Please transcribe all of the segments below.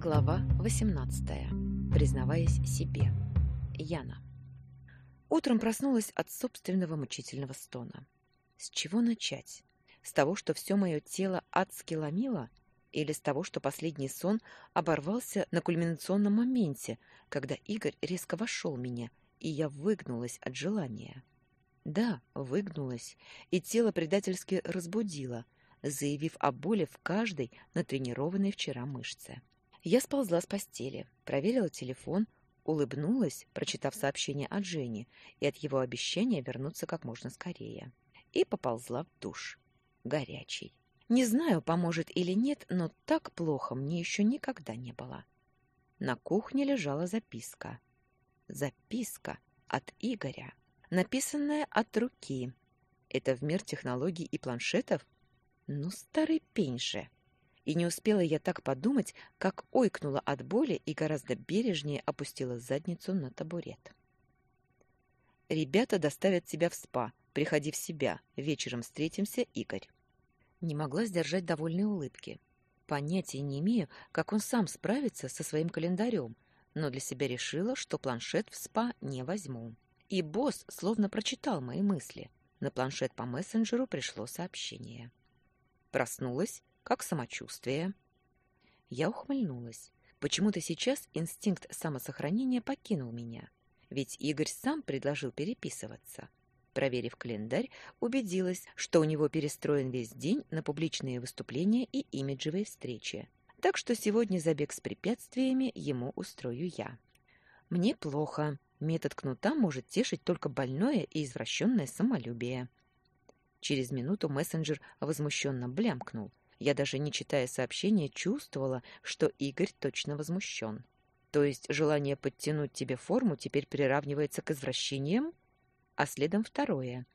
Глава 18. Признаваясь себе. Яна. Утром проснулась от собственного мучительного стона. С чего начать? С того, что все мое тело адски ломило? Или с того, что последний сон оборвался на кульминационном моменте, когда Игорь резко вошел в меня, и я выгнулась от желания? Да, выгнулась, и тело предательски разбудило, заявив о боли в каждой натренированной вчера мышце. Я сползла с постели, проверила телефон, улыбнулась, прочитав сообщение от Жени и от его обещания вернуться как можно скорее, и поползла в душ. Горячий. Не знаю, поможет или нет, но так плохо мне еще никогда не было. На кухне лежала записка. Записка от Игоря, написанная от руки. Это в мир технологий и планшетов? Ну, старый пень же! И не успела я так подумать, как ойкнула от боли и гораздо бережнее опустила задницу на табурет. «Ребята доставят тебя в спа. Приходи в себя. Вечером встретимся, Игорь». Не могла сдержать довольной улыбки. Понятия не имею, как он сам справится со своим календарем, но для себя решила, что планшет в спа не возьму. И босс словно прочитал мои мысли. На планшет по мессенджеру пришло сообщение. Проснулась, как самочувствие? Я ухмыльнулась. Почему-то сейчас инстинкт самосохранения покинул меня. Ведь Игорь сам предложил переписываться. Проверив календарь, убедилась, что у него перестроен весь день на публичные выступления и имиджевые встречи. Так что сегодня забег с препятствиями ему устрою я. Мне плохо. Метод кнута может тешить только больное и извращенное самолюбие. Через минуту мессенджер возмущенно блямкнул. Я даже не читая сообщения, чувствовала, что Игорь точно возмущен. То есть желание подтянуть тебе форму теперь приравнивается к извращениям? А следом второе.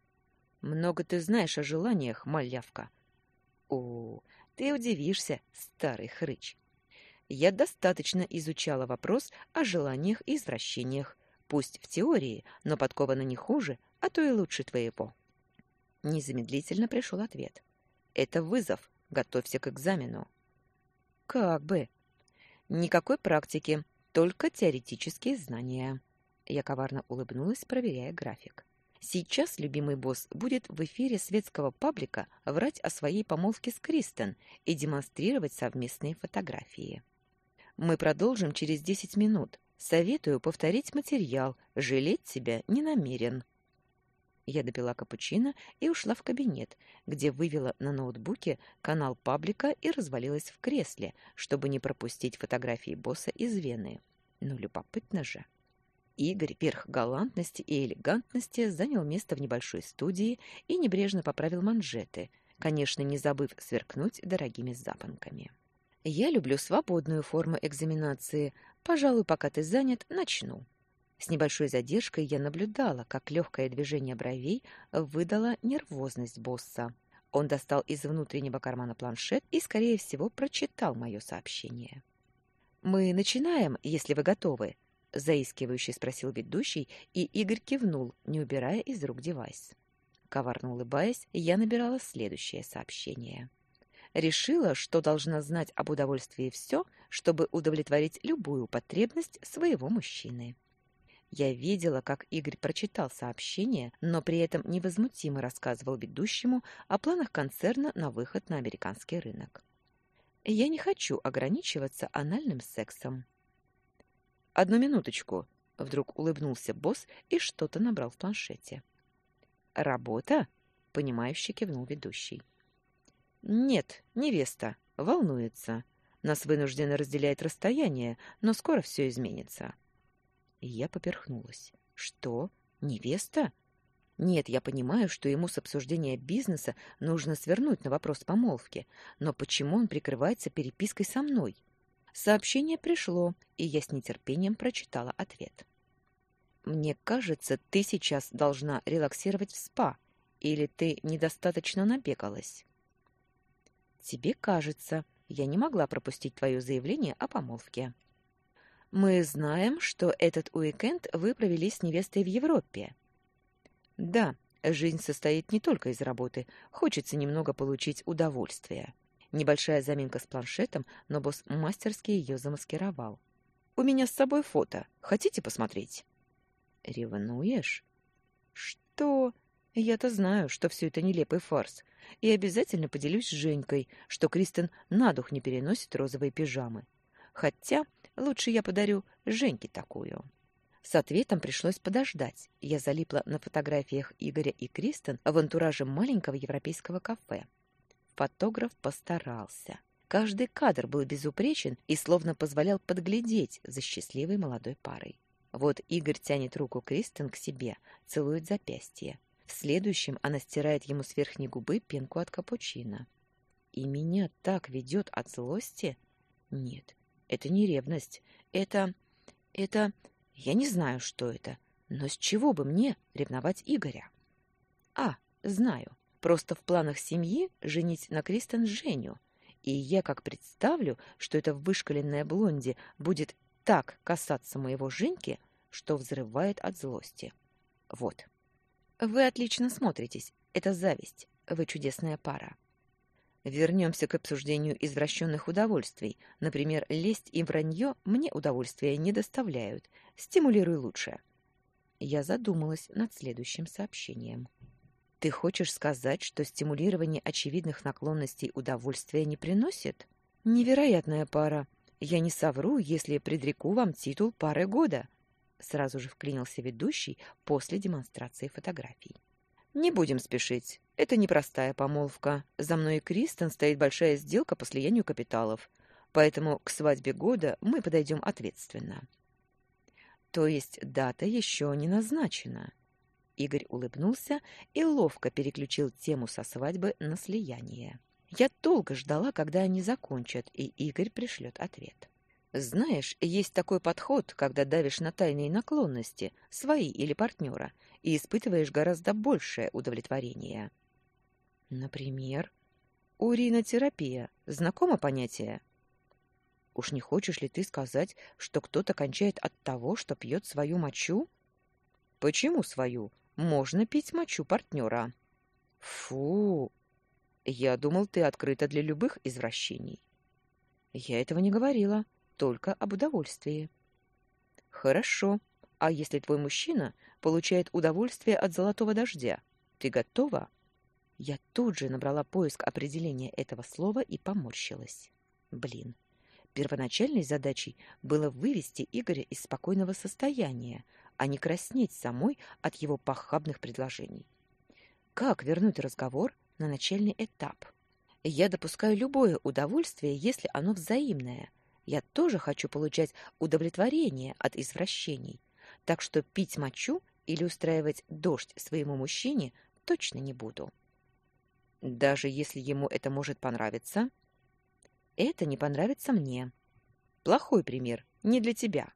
Много ты знаешь о желаниях, малявка. О, ты удивишься, старый хрыч. Я достаточно изучала вопрос о желаниях и извращениях, пусть в теории, но подкована не хуже, а то и лучше твоего. Незамедлительно пришел ответ. Это вызов, Готовься к экзамену. Как бы. Никакой практики, только теоретические знания. Я коварно улыбнулась, проверяя график. Сейчас любимый босс будет в эфире светского паблика врать о своей помолвке с Кристен и демонстрировать совместные фотографии. Мы продолжим через десять минут. Советую повторить материал. Жалеть тебя не намерен. Я допила капучино и ушла в кабинет, где вывела на ноутбуке канал паблика и развалилась в кресле, чтобы не пропустить фотографии босса из Вены. Ну, любопытно же. Игорь, верх галантности и элегантности, занял место в небольшой студии и небрежно поправил манжеты, конечно, не забыв сверкнуть дорогими запонками. «Я люблю свободную форму экзаменации. Пожалуй, пока ты занят, начну». С небольшой задержкой я наблюдала, как легкое движение бровей выдало нервозность босса. Он достал из внутреннего кармана планшет и, скорее всего, прочитал мое сообщение. «Мы начинаем, если вы готовы», — заискивающе спросил ведущий, и Игорь кивнул, не убирая из рук девайс. Коварно улыбаясь, я набирала следующее сообщение. Решила, что должна знать об удовольствии все, чтобы удовлетворить любую потребность своего мужчины. Я видела, как Игорь прочитал сообщение, но при этом невозмутимо рассказывал ведущему о планах концерна на выход на американский рынок. Я не хочу ограничиваться анальным сексом. Одну минуточку, вдруг улыбнулся босс и что-то набрал в планшете. Работа? понимающе кивнул ведущий. Нет, невеста, волнуется. Нас вынуждены разделять расстояние, но скоро все изменится. Я поперхнулась. Что? Невеста? Нет, я понимаю, что ему с обсуждения бизнеса нужно свернуть на вопрос помолвки, но почему он прикрывается перепиской со мной? Сообщение пришло, и я с нетерпением прочитала ответ. Мне кажется, ты сейчас должна релаксировать в спа, или ты недостаточно набегалась. Тебе кажется, я не могла пропустить твое заявление о помолвке. Мы знаем, что этот уикенд вы провели с невестой в Европе. Да, жизнь состоит не только из работы, хочется немного получить удовольствие. Небольшая заминка с планшетом, но босс мастерски ее замаскировал. «У меня с собой фото. Хотите посмотреть?» «Ревнуешь?» «Что?» Я-то знаю, что все это нелепый фарс, и обязательно поделюсь с Женькой, что Кристен на дух не переносит розовые пижамы. Хотя лучше я подарю Женьке такую. С ответом пришлось подождать. Я залипла на фотографиях Игоря и Кристен в антураже маленького европейского кафе. Фотограф постарался. Каждый кадр был безупречен и словно позволял подглядеть за счастливой молодой парой. Вот Игорь тянет руку Кристен к себе, целует запястье. В следующем она стирает ему с верхней губы пенку от капучино. И меня так ведет от злости? Нет, это не ревность. Это... это... Я не знаю, что это. Но с чего бы мне ревновать Игоря? А, знаю. Просто в планах семьи женить на Кристен Женю. И я как представлю, что эта вышкаленная блонди будет так касаться моего Женьки, что взрывает от злости. Вот. Вы отлично смотритесь. Это зависть. Вы чудесная пара. Вернемся к обсуждению извращенных удовольствий. Например, лесть и вранье мне удовольствия не доставляют. Стимулируй лучше. Я задумалась над следующим сообщением. Ты хочешь сказать, что стимулирование очевидных наклонностей удовольствия не приносит? Невероятная пара. Я не совру, если предреку вам титул пары года. Сразу же вклинился ведущий после демонстрации фотографий. Не будем спешить. Это непростая помолвка. За мной и Кристен стоит большая сделка по слиянию капиталов. Поэтому к свадьбе года мы подойдем ответственно. То есть дата еще не назначена. Игорь улыбнулся и ловко переключил тему со свадьбы на слияние. Я долго ждала, когда они закончат, и Игорь пришлет ответ. Знаешь, есть такой подход, когда давишь на тайные наклонности, свои или партнера, и испытываешь гораздо большее удовлетворение. Например, уринотерапия. Знакомо понятие? Уж не хочешь ли ты сказать, что кто-то кончает от того, что пьет свою мочу? Почему свою? Можно пить мочу партнера. Фу! Я думал, ты открыта для любых извращений. Я этого не говорила только об удовольствии. Хорошо. А если твой мужчина получает удовольствие от золотого дождя, ты готова? Я тут же набрала поиск определения этого слова и поморщилась. Блин. Первоначальной задачей было вывести Игоря из спокойного состояния, а не краснеть самой от его похабных предложений. Как вернуть разговор на начальный этап? Я допускаю любое удовольствие, если оно взаимное – я тоже хочу получать удовлетворение от извращений, так что пить мочу или устраивать дождь своему мужчине точно не буду. Даже если ему это может понравиться, это не понравится мне. Плохой пример, не для тебя.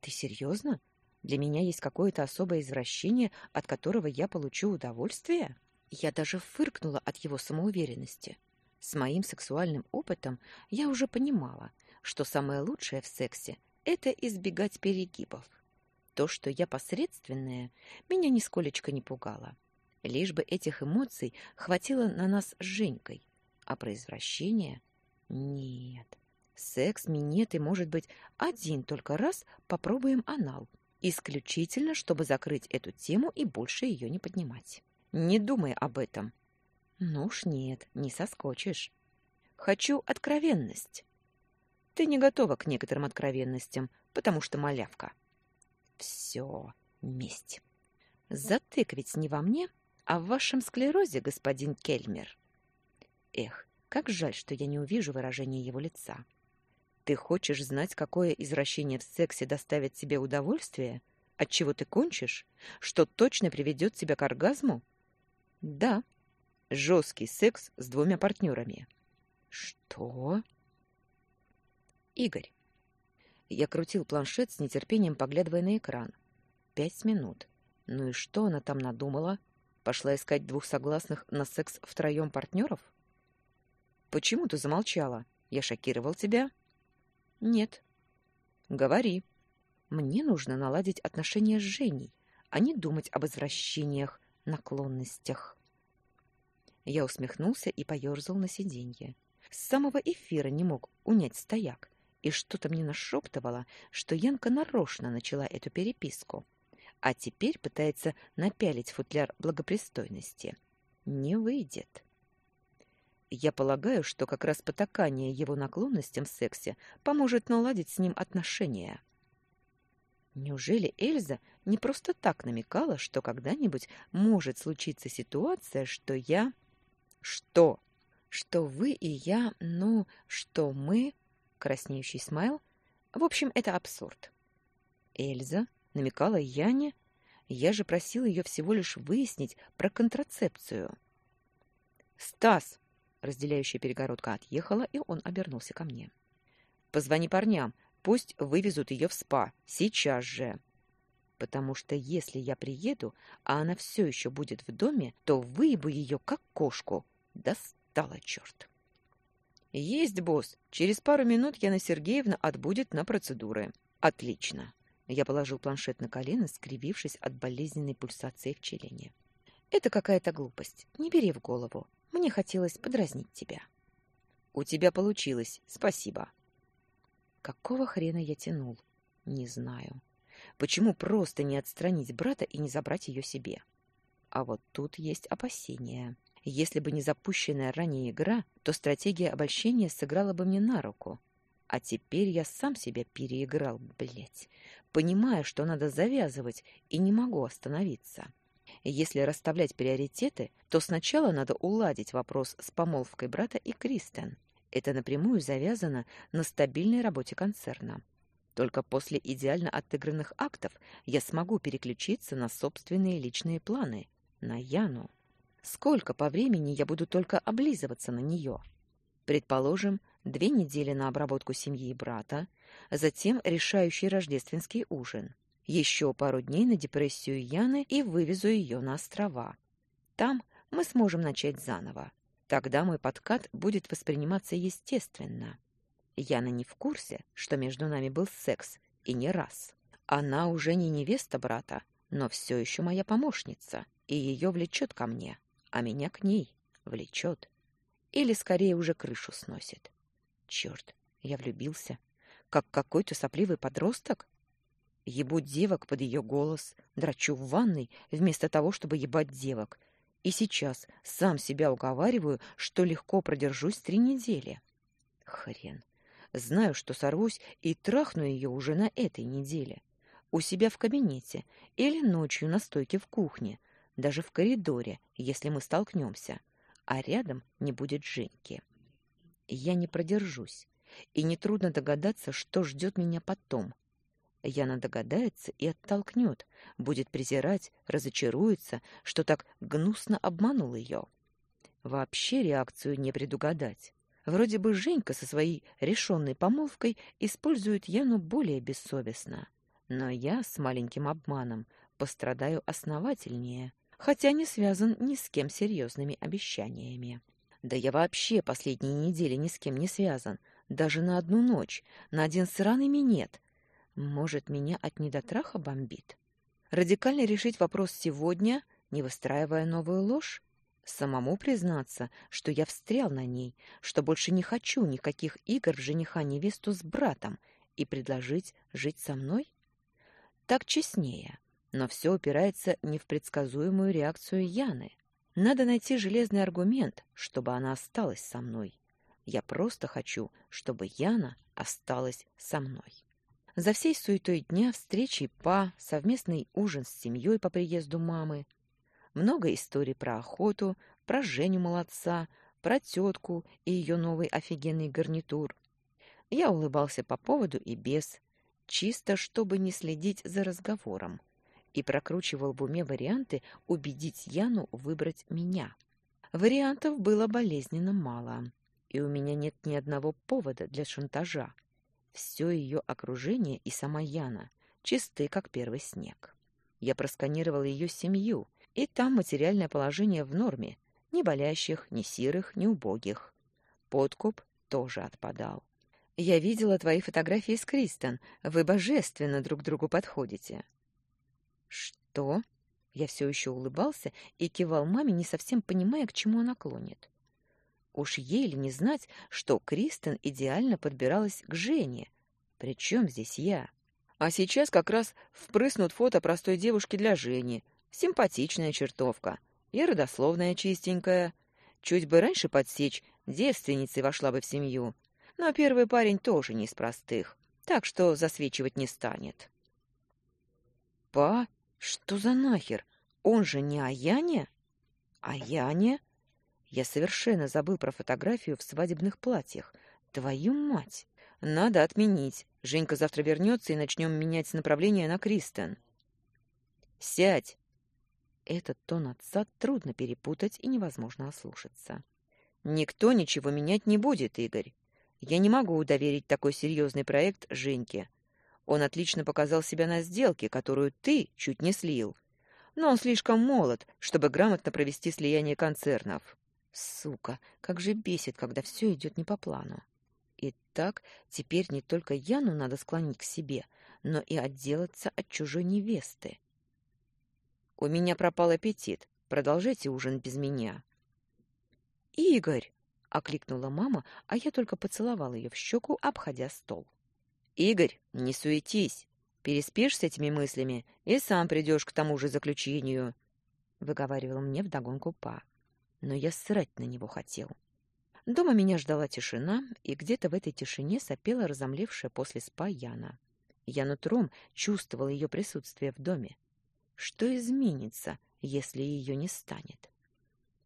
Ты серьезно? Для меня есть какое-то особое извращение, от которого я получу удовольствие? Я даже фыркнула от его самоуверенности. С моим сексуальным опытом я уже понимала, что самое лучшее в сексе — это избегать перегибов. То, что я посредственная, меня нисколечко не пугало. Лишь бы этих эмоций хватило на нас с Женькой. А про извращение — нет. Секс, минет и, может быть, один только раз попробуем анал. Исключительно, чтобы закрыть эту тему и больше ее не поднимать. Не думай об этом. Ну уж нет, не соскочишь. Хочу откровенность. Ты не готова к некоторым откровенностям, потому что малявка. Все, месть. Затык ведь не во мне, а в вашем склерозе, господин Кельмер. Эх, как жаль, что я не увижу выражения его лица. Ты хочешь знать, какое извращение в сексе доставит тебе удовольствие? От чего ты кончишь? Что точно приведет тебя к оргазму? Да. Жесткий секс с двумя партнерами. Что? Игорь. Я крутил планшет с нетерпением, поглядывая на экран. Пять минут. Ну и что она там надумала? Пошла искать двух согласных на секс втроем партнеров? Почему ты замолчала? Я шокировал тебя? Нет. Говори. Мне нужно наладить отношения с Женей, а не думать об извращениях, наклонностях. Я усмехнулся и поерзал на сиденье. с самого эфира не мог унять стояк, и что-то мне нашептывало, что Янка нарочно начала эту переписку, а теперь пытается напялить футляр благопристойности. Не выйдет. Я полагаю, что как раз потакание его наклонностям в сексе поможет наладить с ним отношения. Неужели Эльза не просто так намекала, что когда-нибудь может случиться ситуация, что я... Что? Что вы и я, ну, что мы... Краснеющий смайл? В общем, это абсурд. Эльза намекала Яне? Я же просил ее всего лишь выяснить про контрацепцию. «Стас!» Разделяющая перегородка отъехала, и он обернулся ко мне. «Позвони парням, пусть вывезут ее в спа. Сейчас же!» «Потому что если я приеду, а она все еще будет в доме, то выебу ее, как кошку. Достала, черт!» «Есть, босс. Через пару минут Яна Сергеевна отбудет на процедуры». «Отлично!» Я положил планшет на колено, скривившись от болезненной пульсации в челине. «Это какая-то глупость. Не бери в голову. Мне хотелось подразнить тебя. У тебя получилось. Спасибо. Какого хрена я тянул? Не знаю. Почему просто не отстранить брата и не забрать ее себе? А вот тут есть опасения. Если бы не запущенная ранее игра, то стратегия обольщения сыграла бы мне на руку. А теперь я сам себя переиграл, блядь, понимая, что надо завязывать, и не могу остановиться. Если расставлять приоритеты, то сначала надо уладить вопрос с помолвкой брата и Кристен. Это напрямую завязано на стабильной работе концерна. Только после идеально отыгранных актов я смогу переключиться на собственные личные планы, на Яну. Сколько по времени я буду только облизываться на нее? Предположим, две недели на обработку семьи и брата, затем решающий рождественский ужин. Еще пару дней на депрессию Яны и вывезу ее на острова. Там мы сможем начать заново. Тогда мой подкат будет восприниматься естественно. Яна не в курсе, что между нами был секс, и не раз. Она уже не невеста брата, но все еще моя помощница, и ее влечет ко мне, а меня к ней влечет. Или скорее уже крышу сносит. Черт, я влюбился. Как какой-то сопливый подросток? Ебу девок под ее голос, драчу в ванной вместо того, чтобы ебать девок. И сейчас сам себя уговариваю, что легко продержусь три недели. Хрен. Знаю, что сорвусь и трахну ее уже на этой неделе. У себя в кабинете или ночью на стойке в кухне, даже в коридоре, если мы столкнемся. А рядом не будет Женьки. Я не продержусь. И нетрудно догадаться, что ждет меня потом, Яна догадается и оттолкнет, будет презирать, разочаруется, что так гнусно обманул ее. Вообще реакцию не предугадать. Вроде бы Женька со своей решенной помолвкой использует Яну более бессовестно. Но я с маленьким обманом пострадаю основательнее, хотя не связан ни с кем серьезными обещаниями. Да я вообще последние недели ни с кем не связан, даже на одну ночь, на один сраный минет, может, меня от недотраха бомбит? Радикально решить вопрос сегодня, не выстраивая новую ложь? Самому признаться, что я встрял на ней, что больше не хочу никаких игр в жениха-невесту с братом и предложить жить со мной? Так честнее, но все упирается не в предсказуемую реакцию Яны. Надо найти железный аргумент, чтобы она осталась со мной. Я просто хочу, чтобы Яна осталась со мной. За всей суетой дня встречи па, совместный ужин с семьей по приезду мамы. Много историй про охоту, про Женю молодца, про тетку и ее новый офигенный гарнитур. Я улыбался по поводу и без, чисто чтобы не следить за разговором, и прокручивал в уме варианты убедить Яну выбрать меня. Вариантов было болезненно мало, и у меня нет ни одного повода для шантажа. Все ее окружение и сама Яна чисты, как первый снег. Я просканировал ее семью, и там материальное положение в норме, ни болящих, ни сирых, ни убогих. Подкуп тоже отпадал. Я видела твои фотографии с Кристен. Вы божественно друг другу подходите. Что? Я все еще улыбался и кивал маме, не совсем понимая, к чему она клонит. Уж ей ли не знать, что Кристен идеально подбиралась к Жене. Причем здесь я? А сейчас как раз впрыснут фото простой девушки для Жени. Симпатичная чертовка. И родословная чистенькая. Чуть бы раньше подсечь, девственницей вошла бы в семью. Но первый парень тоже не из простых, так что засвечивать не станет. «Па? Что за нахер? Он же не о Яне?» «О Яне?» Я совершенно забыл про фотографию в свадебных платьях. Твою мать! Надо отменить. Женька завтра вернется и начнем менять направление на Кристен. Сядь! Этот тон отца трудно перепутать и невозможно ослушаться. Никто ничего менять не будет, Игорь. Я не могу доверить такой серьезный проект Женьке. Он отлично показал себя на сделке, которую ты чуть не слил. Но он слишком молод, чтобы грамотно провести слияние концернов. Сука, как же бесит, когда все идет не по плану. Итак, теперь не только Яну надо склонить к себе, но и отделаться от чужой невесты. У меня пропал аппетит. Продолжайте ужин без меня. Игорь, окликнула мама, а я только поцеловал ее в щеку, обходя стол. Игорь, не суетись. Переспишь с этими мыслями и сам придешь к тому же заключению, выговаривал мне вдогонку па но я срать на него хотел. Дома меня ждала тишина, и где-то в этой тишине сопела разомлевшая после спа Яна. Я нутром чувствовала ее присутствие в доме. Что изменится, если ее не станет?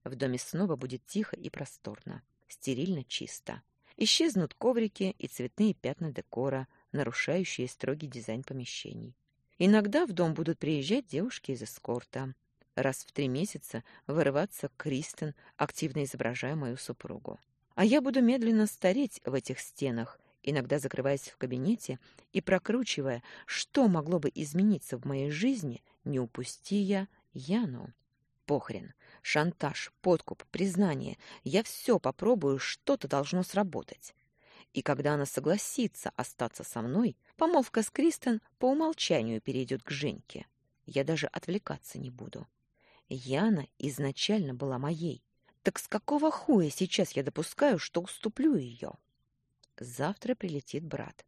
В доме снова будет тихо и просторно, стерильно чисто. Исчезнут коврики и цветные пятна декора, нарушающие строгий дизайн помещений. Иногда в дом будут приезжать девушки из эскорта раз в три месяца вырываться Кристен, активно изображая мою супругу. А я буду медленно стареть в этих стенах, иногда закрываясь в кабинете и прокручивая, что могло бы измениться в моей жизни, не упусти я Яну. Похрен. Шантаж, подкуп, признание. Я все попробую, что-то должно сработать. И когда она согласится остаться со мной, помолвка с Кристен по умолчанию перейдет к Женьке. Я даже отвлекаться не буду. Яна изначально была моей. Так с какого хуя сейчас я допускаю, что уступлю ее? Завтра прилетит брат.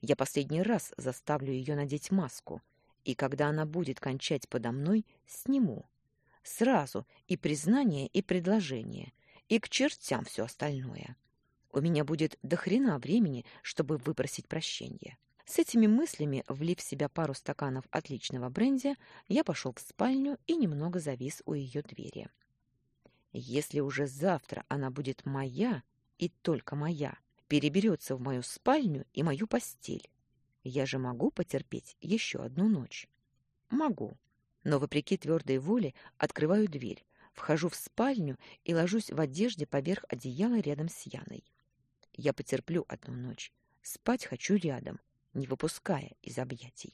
Я последний раз заставлю ее надеть маску, и когда она будет кончать подо мной, сниму. Сразу и признание, и предложение, и к чертям все остальное. У меня будет до хрена времени, чтобы выпросить прощение. С этими мыслями, влив в себя пару стаканов отличного бренди, я пошел в спальню и немного завис у ее двери. Если уже завтра она будет моя, и только моя, переберется в мою спальню и мою постель, я же могу потерпеть еще одну ночь. Могу. Но, вопреки твердой воле, открываю дверь, вхожу в спальню и ложусь в одежде поверх одеяла рядом с Яной. Я потерплю одну ночь. Спать хочу рядом, не выпуская из объятий.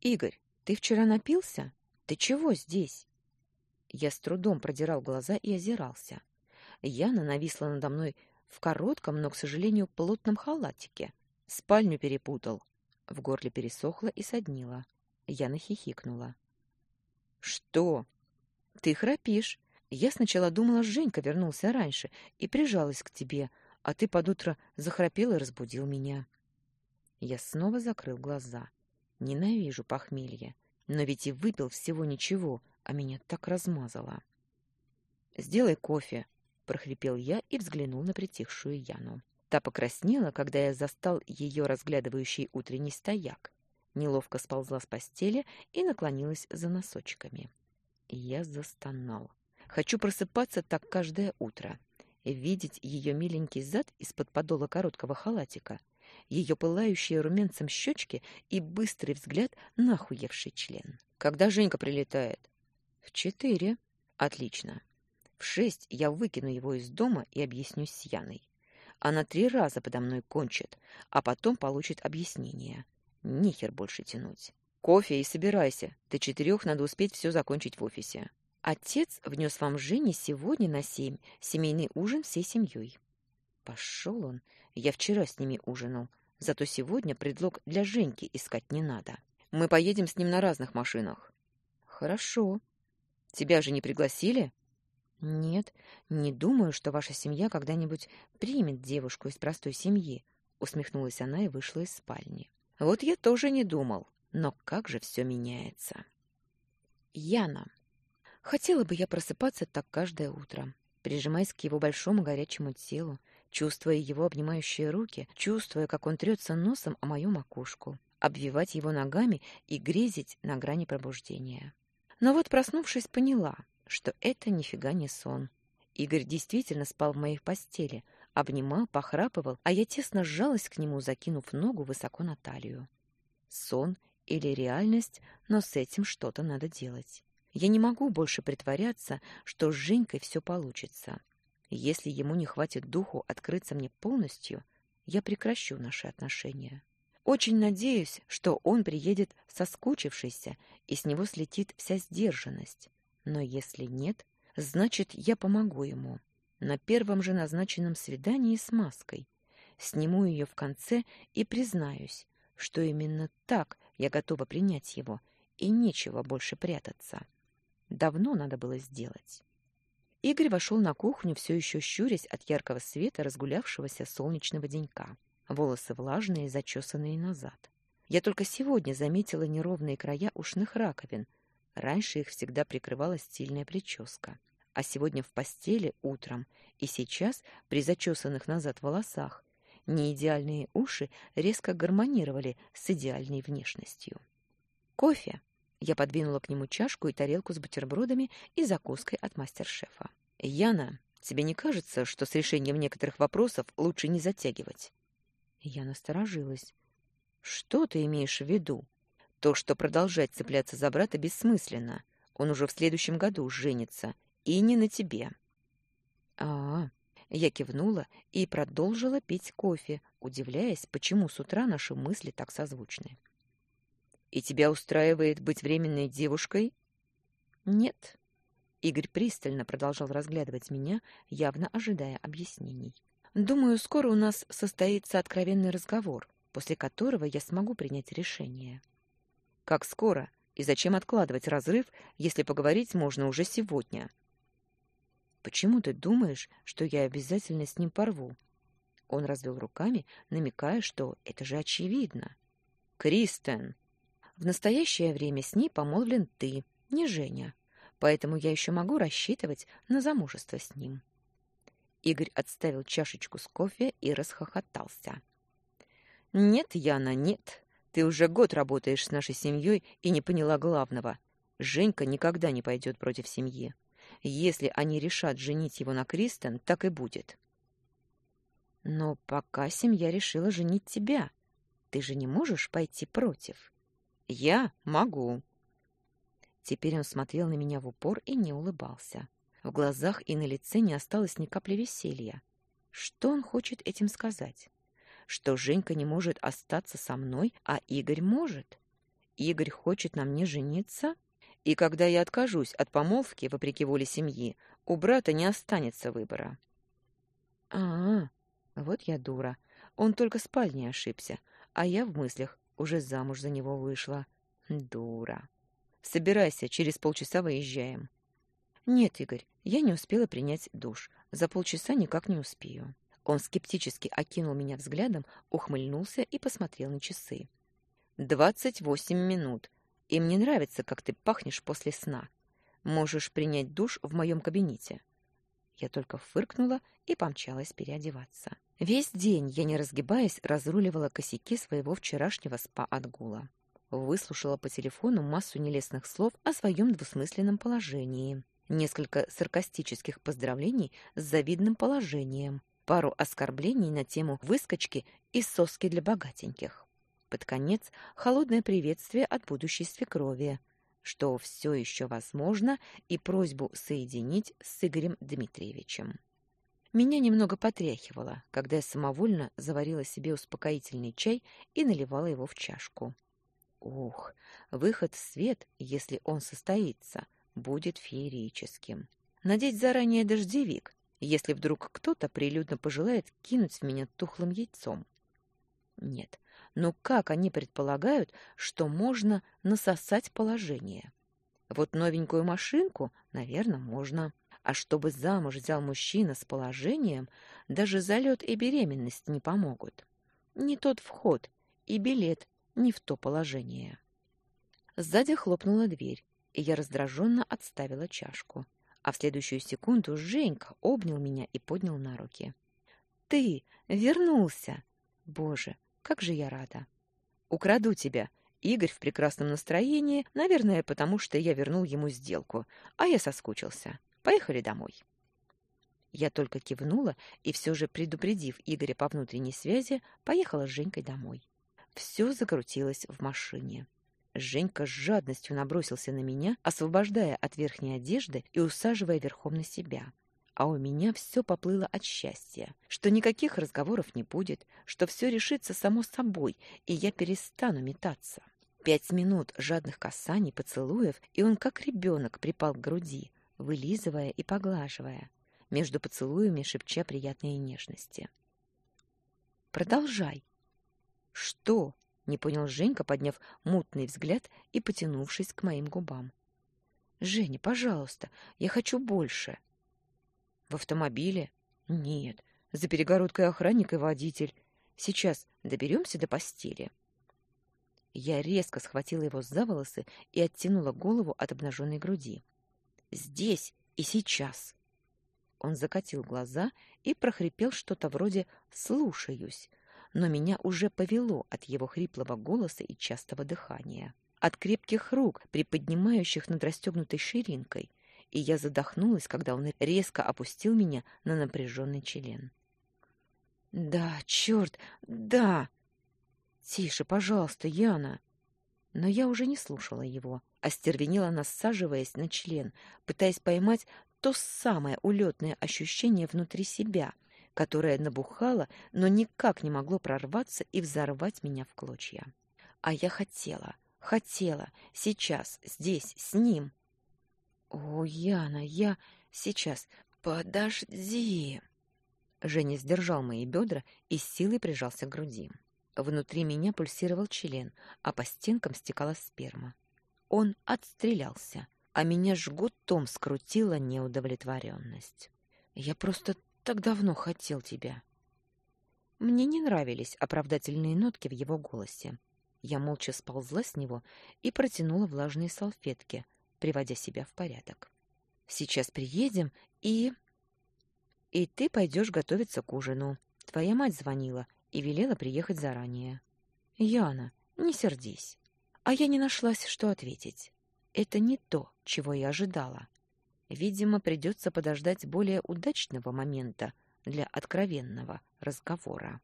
«Игорь, ты вчера напился? Ты чего здесь?» Я с трудом продирал глаза и озирался. Яна нависла надо мной в коротком, но, к сожалению, плотном халатике. Спальню перепутал. В горле пересохло и соднило. Яна хихикнула. «Что?» «Ты храпишь. Я сначала думала, Женька вернулся раньше и прижалась к тебе, а ты под утро захрапел и разбудил меня». Я снова закрыл глаза. Ненавижу похмелье, но ведь и выпил всего ничего, а меня так размазало. «Сделай кофе», — прохрипел я и взглянул на притихшую Яну. Та покраснела, когда я застал ее разглядывающий утренний стояк. Неловко сползла с постели и наклонилась за носочками. Я застонал. Хочу просыпаться так каждое утро. Видеть ее миленький зад из-под подола короткого халатика — ее пылающие румянцем щечки и быстрый взгляд на охуевший член. «Когда Женька прилетает?» «В четыре». «Отлично. В шесть я выкину его из дома и объяснюсь с Яной. Она три раза подо мной кончит, а потом получит объяснение. Нехер больше тянуть. Кофе и собирайся. До четырех надо успеть все закончить в офисе. Отец внес вам Жене сегодня на семь семейный ужин всей семьей. Пошел он. Я вчера с ними ужинал. Зато сегодня предлог для Женьки искать не надо. Мы поедем с ним на разных машинах. Хорошо. Тебя же не пригласили? Нет, не думаю, что ваша семья когда-нибудь примет девушку из простой семьи, усмехнулась она и вышла из спальни. Вот я тоже не думал, но как же все меняется. Яна. Хотела бы я просыпаться так каждое утро, прижимаясь к его большому горячему телу, чувствуя его обнимающие руки, чувствуя, как он трется носом о мою макушку, обвивать его ногами и грезить на грани пробуждения. Но вот, проснувшись, поняла, что это нифига не сон. Игорь действительно спал в моей постели, обнимал, похрапывал, а я тесно сжалась к нему, закинув ногу высоко на талию. Сон или реальность, но с этим что-то надо делать. Я не могу больше притворяться, что с Женькой все получится. Если ему не хватит духу открыться мне полностью, я прекращу наши отношения. Очень надеюсь, что он приедет соскучившийся, и с него слетит вся сдержанность. Но если нет, значит, я помогу ему. На первом же назначенном свидании с маской. Сниму ее в конце и признаюсь, что именно так я готова принять его, и нечего больше прятаться. Давно надо было сделать. Игорь вошел на кухню, все еще щурясь от яркого света разгулявшегося солнечного денька. Волосы влажные, зачесанные назад. Я только сегодня заметила неровные края ушных раковин, Раньше их всегда прикрывала стильная прическа. А сегодня в постели утром и сейчас при зачесанных назад волосах неидеальные уши резко гармонировали с идеальной внешностью. «Кофе!» Я подвинула к нему чашку и тарелку с бутербродами и закуской от мастер-шефа. «Яна, тебе не кажется, что с решением некоторых вопросов лучше не затягивать?» Я насторожилась. «Что ты имеешь в виду?» То, что продолжать цепляться за брата, бессмысленно. Он уже в следующем году женится. И не на тебе. А, -а, -а. Я кивнула и продолжила пить кофе, удивляясь, почему с утра наши мысли так созвучны. «И тебя устраивает быть временной девушкой?» «Нет». Игорь пристально продолжал разглядывать меня, явно ожидая объяснений. «Думаю, скоро у нас состоится откровенный разговор, после которого я смогу принять решение». Как скоро? И зачем откладывать разрыв, если поговорить можно уже сегодня? Почему ты думаешь, что я обязательно с ним порву? Он развел руками, намекая, что это же очевидно. Кристен, в настоящее время с ней помолвлен ты, не Женя. Поэтому я еще могу рассчитывать на замужество с ним. Игорь отставил чашечку с кофе и расхохотался. Нет, Яна, нет. Ты уже год работаешь с нашей семьей и не поняла главного. Женька никогда не пойдет против семьи. Если они решат женить его на Кристен, так и будет. Но пока семья решила женить тебя, ты же не можешь пойти против. Я могу. Теперь он смотрел на меня в упор и не улыбался. В глазах и на лице не осталось ни капли веселья. Что он хочет этим сказать? что Женька не может остаться со мной, а Игорь может. Игорь хочет на мне жениться, и когда я откажусь от помолвки, вопреки воле семьи, у брата не останется выбора. А, -а, а, вот я дура. Он только спальней ошибся, а я в мыслях уже замуж за него вышла. Дура. Собирайся, через полчаса выезжаем. Нет, Игорь, я не успела принять душ. За полчаса никак не успею. Он скептически окинул меня взглядом, ухмыльнулся и посмотрел на часы. «Двадцать восемь минут. И мне нравится, как ты пахнешь после сна. Можешь принять душ в моем кабинете». Я только фыркнула и помчалась переодеваться. Весь день я, не разгибаясь, разруливала косяки своего вчерашнего спа-отгула. Выслушала по телефону массу нелестных слов о своем двусмысленном положении. Несколько саркастических поздравлений с завидным положением – пару оскорблений на тему выскочки и соски для богатеньких. Под конец холодное приветствие от будущей свекрови, что все еще возможно, и просьбу соединить с Игорем Дмитриевичем. Меня немного потряхивало, когда я самовольно заварила себе успокоительный чай и наливала его в чашку. Ух, выход в свет, если он состоится, будет феерическим. Надеть заранее дождевик, если вдруг кто-то прилюдно пожелает кинуть в меня тухлым яйцом. Нет, но как они предполагают, что можно насосать положение? Вот новенькую машинку, наверное, можно. А чтобы замуж взял мужчина с положением, даже залет и беременность не помогут. Не тот вход и билет не в то положение. Сзади хлопнула дверь, и я раздраженно отставила чашку. А в следующую секунду Женька обнял меня и поднял на руки. «Ты вернулся! Боже, как же я рада! Украду тебя!» Игорь в прекрасном настроении, наверное, потому что я вернул ему сделку, а я соскучился. Поехали домой. Я только кивнула и все же, предупредив Игоря по внутренней связи, поехала с Женькой домой. Все закрутилось в машине. Женька с жадностью набросился на меня, освобождая от верхней одежды и усаживая верхом на себя. А у меня все поплыло от счастья, что никаких разговоров не будет, что все решится само собой, и я перестану метаться. Пять минут жадных касаний, поцелуев, и он как ребенок припал к груди, вылизывая и поглаживая, между поцелуями шепча приятные нежности. «Продолжай!» «Что?» — не понял Женька, подняв мутный взгляд и потянувшись к моим губам. «Женя, пожалуйста, я хочу больше». «В автомобиле?» «Нет, за перегородкой охранник и водитель. Сейчас доберемся до постели». Я резко схватила его за волосы и оттянула голову от обнаженной груди. Здесь и сейчас. Он закатил глаза и прохрипел что-то вроде «слушаюсь», но меня уже повело от его хриплого голоса и частого дыхания, от крепких рук, приподнимающих над расстегнутой ширинкой, и я задохнулась, когда он резко опустил меня на напряженный член. «Да, черт, да!» «Тише, пожалуйста, Яна!» Но я уже не слушала его, остервенела насаживаясь на член, пытаясь поймать то самое улетное ощущение внутри себя, которое набухало, но никак не могло прорваться и взорвать меня в клочья. А я хотела, хотела, сейчас, здесь, с ним. О, Яна, я сейчас... Подожди. Женя сдержал мои бедра и с силой прижался к груди. Внутри меня пульсировал член, а по стенкам стекала сперма. Он отстрелялся, а меня жгутом скрутила неудовлетворенность. «Я просто так давно хотел тебя». Мне не нравились оправдательные нотки в его голосе. Я молча сползла с него и протянула влажные салфетки, приводя себя в порядок. «Сейчас приедем и...» «И ты пойдешь готовиться к ужину. Твоя мать звонила и велела приехать заранее. «Яна, не сердись». А я не нашлась, что ответить. Это не то, чего я ожидала. Видимо, придется подождать более удачного момента для откровенного разговора.